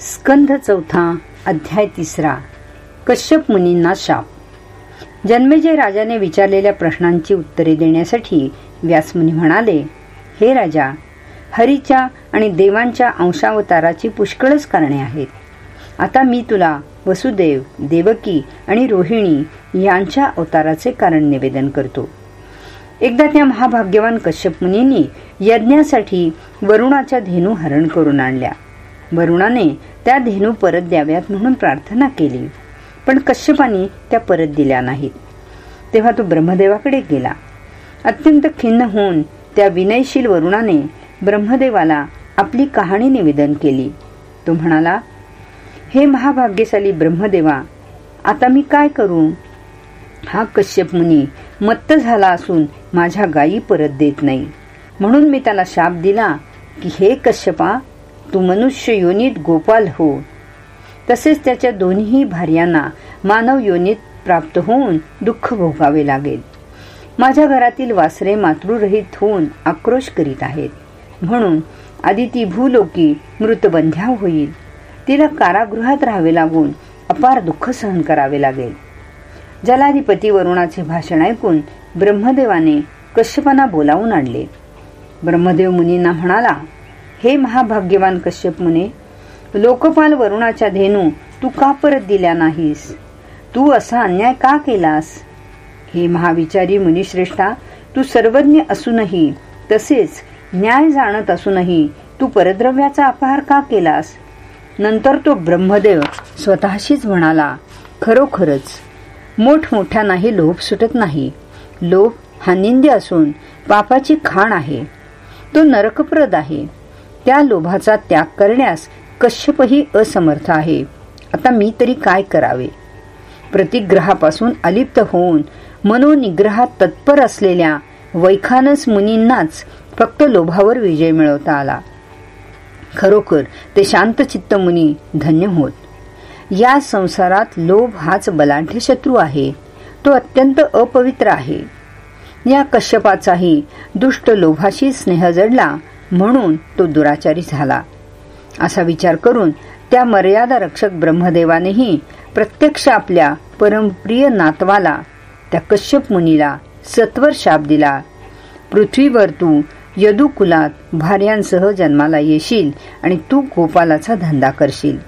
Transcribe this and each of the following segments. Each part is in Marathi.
स्कंध चौथा अध्याय तिसरा. कश्यप मुनींना शाप. जन्मेजय राजाने विचारलेल्या प्रश्नांची उत्तरे देण्यासाठी व्यासमुनी म्हणाले हे राजा हरीच्या आणि देवांच्या अंशावताराची पुष्कळच कारणे आहेत. आता मी तुला वसुदेव देवकी आणि रोहिणी यांच्या अवताराचे कारण निवेदन करतो. एकदा त्या महाभाग्यवान कश्यप मुनींनी यज्ञासाठी वरुणाच्या धेनू हरण करून आणल्या. वरुणाने त्या धेनू परत द्याव्यात म्हणून प्रार्थना केली. पण कश्यपाने त्या परत दिल्या नाहीत. तेव्हा तो ब्रह्मदेवाकडे गेला. अत्यंत खिन्न होऊन त्या विनयशील वरुणाने ब्रह्मदेवाला आपली कहाणी निवेदन केली. तो म्हणाला हे महाभाग्यशाली ब्रह्मदेवा आता मी काय करू? हा कश्यप मुनी मत्त झाला असून माझ्या गायी परत देत नाही. म्हणून मी त्याला शाप दिला की हे कश्यपा तू मनुष्य योनीत गोपाल हो. तसेच त्याच्या दोन्ही भार्यांना मानव योनीत प्राप्त होऊन दुःख भोगावे लागेल. माझ्या घरातील वासरे मातृरहित होऊन आक्रोश करीत आहेत. म्हणून आदिती भूलोकी मृतबंध्या होईल. तिला कारागृहात राहावे लागून अपार दुःख सहन करावे लागेल. जलाधिपती वरुणाचे भाषण ऐकून ब्रह्मदेवाने कश्यपांना बोलावून आणले. ब्रह्मदेव मुनींना म्हणाला हे महाभाग्यवान कश्यप मुने लोकपाल वरुणाच्या धेनू तू का परत दिल्या नाहीस? तू असा अन्याय का केलास? हे महाविचारी मुनिश्रेष्ठा तू सर्वज्ञ असूनही तसेच न्याय जाणत असूनही तू परद्रव्याचा अपहार का केलास? नंतर तो ब्रह्मदेव स्वतःशीच म्हणाला खरोखरच मोठमोठ्यांनाही लोभ सुटत नाही. लोभ हा निंद्य असून पापाची खाण आहे. तो नरकप्रद आहे. त्या लोभाचा त्याग करण्यास कश्यपही असमर्थ आहे. आता मी तरी काय करावे? प्रतिग्रहापासून अलिप्त होऊन मनोनिग्रहात तत्पर असलेल्या वैखानस मुनींनाच फक्त लोभावर विजय मिळवता आला. खरोखर ते शांतचित्त मुनी धन्य होत. या संसारात लोभ हाच बलाढ्य शत्रू आहे. तो अत्यंत अपवित्र आहे. या कश्यपाचाही दुष्ट लोभाशी स्नेह जडला म्हणून तो दुराचारी झाला. असा विचार करून त्या मर्यादा रक्षक ब्रह्मदेवानेही प्रत्यक्ष आपल्या परमप्रिय नातवाला त्या कश्यप मुनीला सत्वर शाप दिला. पृथ्वीवर तू यदुकुलात भार्यांसह जन्माला येशील आणि तू गोपालाचा धंदा करशील.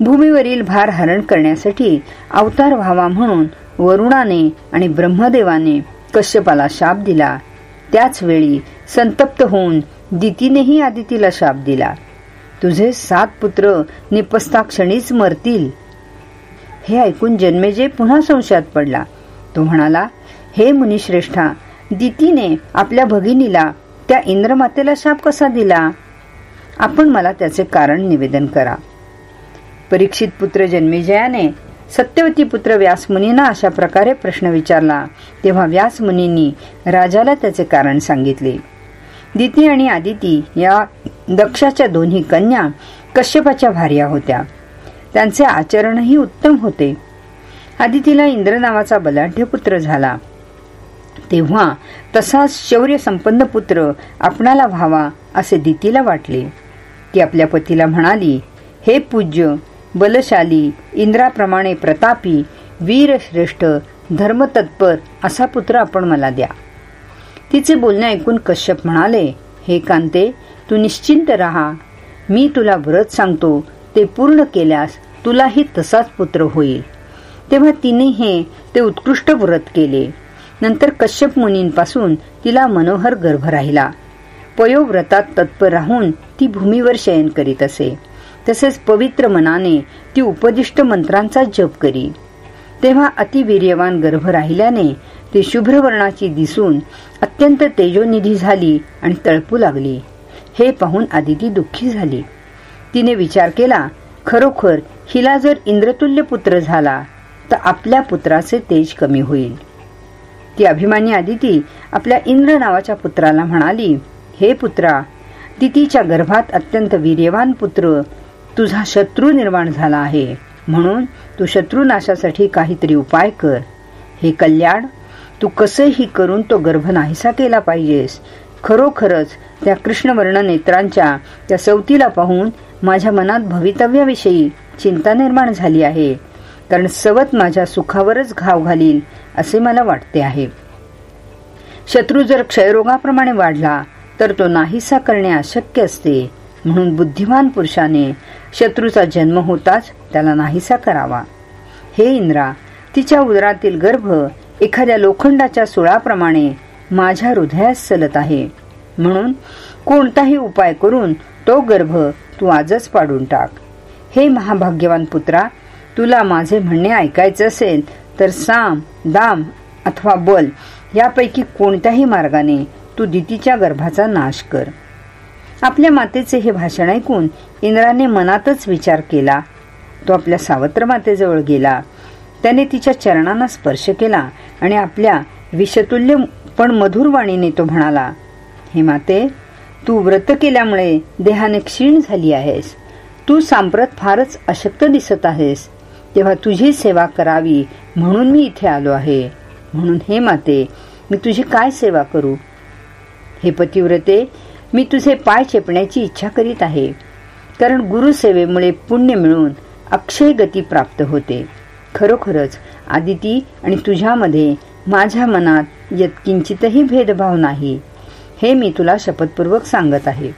भूमीवरील भार हरण करण्यासाठी अवतार व्हावा म्हणून वरुणाने आणि ब्रह्मदेवाने कश्यपाला शाप दिला. त्याच वेळी संतप्त होऊन दितीनेही आदितीला शाप दिला. तुझे सात पुत्र निपस्ताक्षणीच मरतील. हे ऐकून जन्मेजे पुन्हा संशयात पडला. तो म्हणाला हे मुनिश्रेष्ठा दितीने आपल्या भगिनीला त्या इंद्रमातेला शाप कसा दिला? आपण मला त्याचे कारण निवेदन करा. परीक्षित पुत्र जन्मेजयाने सत्यवती पुत्र व्यासमुनींना अशा प्रकारे प्रश्न विचारला. तेव्हा व्यासमुनींनी राजाला त्याचे कारण सांगितले. दिती आणि आदिती या दक्षाच्या दोन्ही कन्या कश्यपाच्या भार्या होत्या. त्यांचे आचरणही उत्तम होते. आदितीला इंद्र नावाचा बलाढ्य पुत्र झाला. तेव्हा तसाच शौर्य संपन्न पुत्र आपणाला व्हावा असे दितीला वाटले. ती आपल्या पतीला म्हणाली हे पूज्य बलशाली इंद्राप्रमाणे प्रतापी वीरश्रेष्ठ धर्मतत्पर असा पुत्र आपण मला द्या. तिचे बोलणे ऐकून कश्यप म्हणाले हे कांते तू निश्चिंत राहा. मी तुला व्रत सांगतो ते पूर्ण केल्यास तुलाही तसाच पुत्र होईल. तेव्हा तिने हे ते उत्कृष्ट व्रत केले. नंतर कश्यप मुनींपासून तिला मनोहर गर्भ राहिला. पयोव्रतात तत्पर राहून ती भूमीवर शयन करीत असे. तसेच पवित्र मनाने ती उपदिष्ट मंत्रांचा जप करी. तेव्हा अतिवीर्यवान गर्भ राहिल्याने ती शुभ्रवर्णाची दिसून अत्यंत तेजोनिधी झाली आणि तळपू लागली. हे पाहून आदिती दुःखी झाली. तिने विचार केला खरोखर हिला जर इंद्रतुल्य पुत्र झाला तर आपल्या पुत्राचे तेज कमी होईल. ती अभिमानी आदिती आपल्या इंद्र नावाच्या पुत्राला म्हणाली हे पुत्रा दितीच्या गर्भात अत्यंत वीर्यवान पुत्र तुझा शत्रू निर्माण झाला आहे. म्हणून तू शत्रुनाशासाठी काहीतरी उपाय कर. हे कल्याण तू कसेही करून तो गर्भ नाहीसा केला पाहिजेस. खरोखरच त्या कृष्णवर्ण नेत्रांच्या त्या सवतीला पाहून माझ्या मनात भवितव्याविषयी चिंता निर्माण झाली आहे. कारण सवत माझ्या सुखावरच घाव घालील असे मला वाटते आहे. शत्रू जर क्षयरोगाप्रमाणे वाढला तर तो नाहीसा करणे अशक्य असते. म्हणून बुद्धिमान पुरुषाने शत्रूचा जन्म होताच त्याला नाहीसा करावा. हे इंद्रा तिच्या उदरातील गर्भ एखाद्या लोखंडाच्या सुळाप्रमाणे माझ्या हृदयास चलत आहे. म्हणून कोणताही उपाय करून तो गर्भ तू आजच पाडून टाक. हे महाभाग्यवान पुत्रा तुला माझे म्हणणे ऐकायचे असेल तर साम दाम अथवा बल यापैकी कोणत्याही मार्गाने तू दितीच्या गर्भाचा नाश कर. आपल्या मातेचे हे भाषण ऐकून इंद्राने मनातच विचार केला. तो आपल्या सावत्र मातेजवळ गेला. त्याने तिच्या चरणांना स्पर्श केला आणि आपल्या विषतुल्य पण मधुर वाणीने तो म्हणाला हे माते तू व्रत केल्यामुळे देहाने क्षीण झाली आहेस. तू सांप्रत फारच अशक्त दिसत आहेस. तेव्हा तुझी सेवा करावी म्हणून मी इथे आलो आहे. म्हणून हे माते मी तुझी काय सेवा करू? हे पतिव्रते मी तुझे पाय चेपण्याची इच्छा करीत आहे. कारण गुरुसेवेमुळे पुण्य मिळून अक्षय गती प्राप्त होते. खरोखरच आदिती आणि तुझ्यामध्ये माझ्या मनात यत्किंचितही भेदभाव नाही. हे मी तुला शपथपूर्वक सांगत आहे.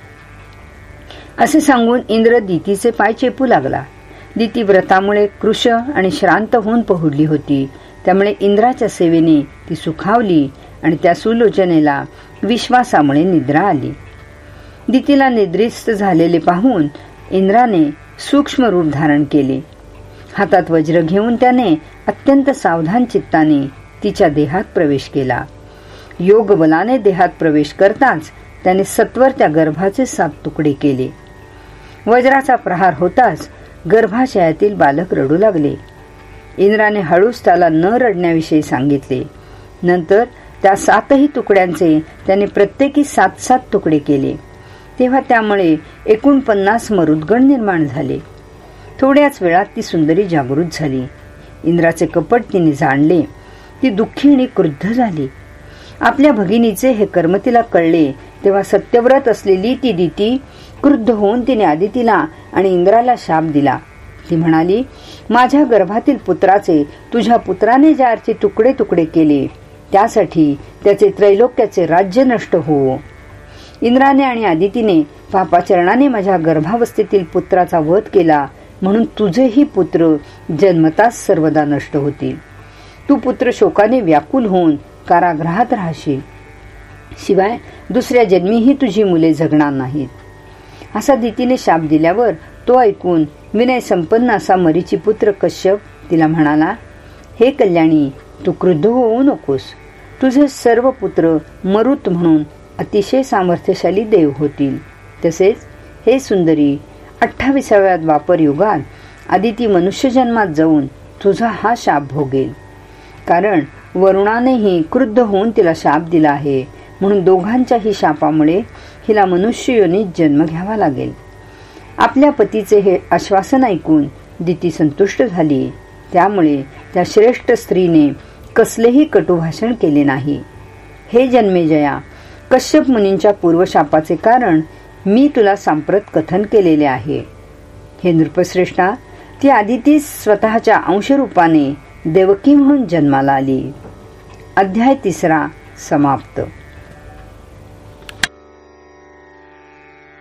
असे सांगून इंद्र दितीचे पाय चेपू लागला. दिती व्रतामुळे कृश आणि श्रांत होऊन पहुडली होती. त्यामुळे इंद्राच्या सेवेने ती सुखावली आणि त्या सुलोचनेला विश्वासामुळे निद्रा आली. दितीला निद्रिस्त झालेले पाहून इंद्राने सूक्ष्म रूप धारण केले. हातात वज्र घेऊन त्याने अत्यंत सावधान चित्ताने तिच्या देहात प्रवेश केला. योग बलाने देहात प्रवेश करताच त्याने सत्वर त्या गर्भाचे सात तुकडे केले. वज्राचा प्रहार होताच गर्भाशयातील बालक रडू लागले. इंद्राने हळूच त्याला न रडण्याविषयी सांगितले. नंतर त्या सातही तुकड्यांचे त्याने प्रत्येकी सात सात तुकडे केले. तेव्हा त्यामुळे एकूण पन्नास मरुद्गण निर्माण झाले. थोड्याच वेळात ती सुंदरी जागृत झाली. इंद्राचे कपट तिने जाणले. ती दुःखी आणि क्रुद्ध झाली. आपल्या भगिनीचे हे कर्म तिला कळले. तेव्हा सत्यव्रत असलेली ती दिती क्रुद्ध होऊन तिने आदितीला आणि इंद्राला शाप दिला. ती म्हणाली माझ्या गर्भातील पुत्राचे तुझ्या पुत्राने ज्या तुकडे तुकडे केले त्यासाठी त्याचे त्रैलोक्याचे राज्य नष्ट हो. इंद्राने आणि आदितीने पापाचरणाने माझ्या गर्भावस्थेतील पुत्राचा वध केला. म्हणून तुझेही पुत्र जन्मताच सर्वदा नष्ट होतील. तू पुत्र शोकाने व्याकुल होऊन कारागृहात राहशील. शिवाय दुसऱ्या जन्मीही तुझी मुले जगणार नाहीत. असा दितीने शाप दिल्यावर तो ऐकून विनय संपन्न असा मरीची पुत्र कश्यप तिला म्हणाला हे कल्याणी तू क्रुद्ध होऊ नकोस. तुझे सर्व पुत्र मरुत म्हणून अतिशय सामर्थ्यशाली देव होतील. तसेच हे सुंदरी अठ्ठावीसाव्या वापर युगात आदिती मनुष्य जन्मात जाऊन तुझा हा शाप भोगेल. कारण वरुणानेही क्रुद्ध होऊन तिला शाप दिला आहे. म्हणून दोघांच्याही शापामुळे हिला मनुष्य योनीत जन्म घ्यावा लागेल. आपल्या पतीचे हे आश्वासन ऐकून दिती संतुष्ट झाली. त्यामुळे त्या श्रेष्ठ स्त्रीने कसलेही कटुभाषण केले नाही. हे जन्मेजया कश्यप मुनींच्या पूर्वशापाचे कारण मी तुला सांप्रत कथन केलेले आहे. हे नृपश्रेष्ठा ती आदिती स्वतःच्या अंशरूपाने देवकी म्हणून जन्माला आली. अध्याय तिसरा समाप्त.